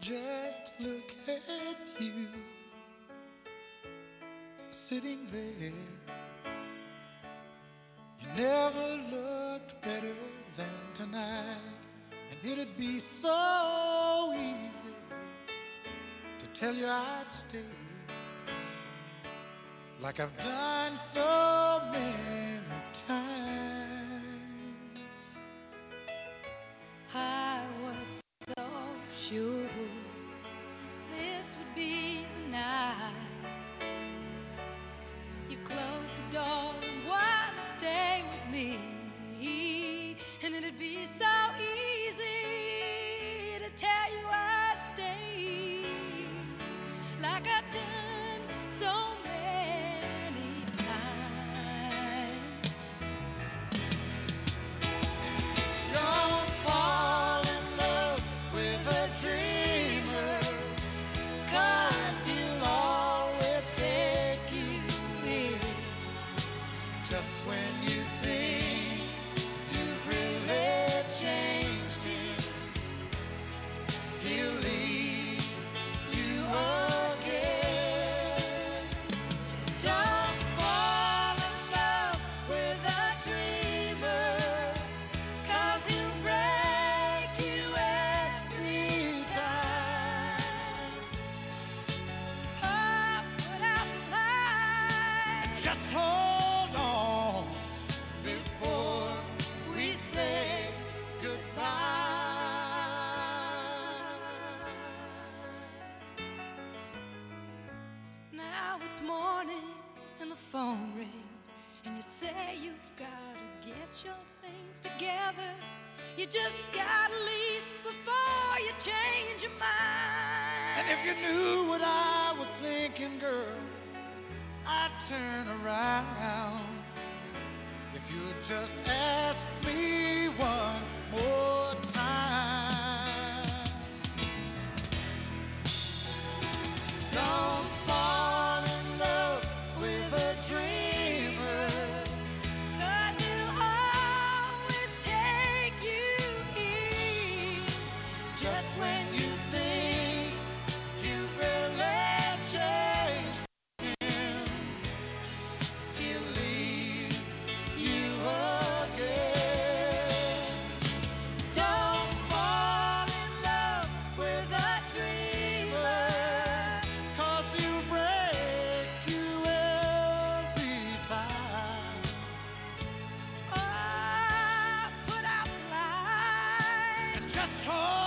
Just look at you sitting there. You never looked better than tonight, and it'd be so easy to tell you I'd stay like I've done so many times. I was so sure closed the door and wanted to stay with me, and it'd be so Now it's morning and the phone rings, and you say you've gotta get your things together. You just gotta leave before you change your mind. And if you knew what I was thinking, girl, I'd turn around. If you'd just Just when you think you've really changed him, he'll leave you again. Don't fall in love with a dreamer, cause he'll break you every time. Oh, put out the light. And just hold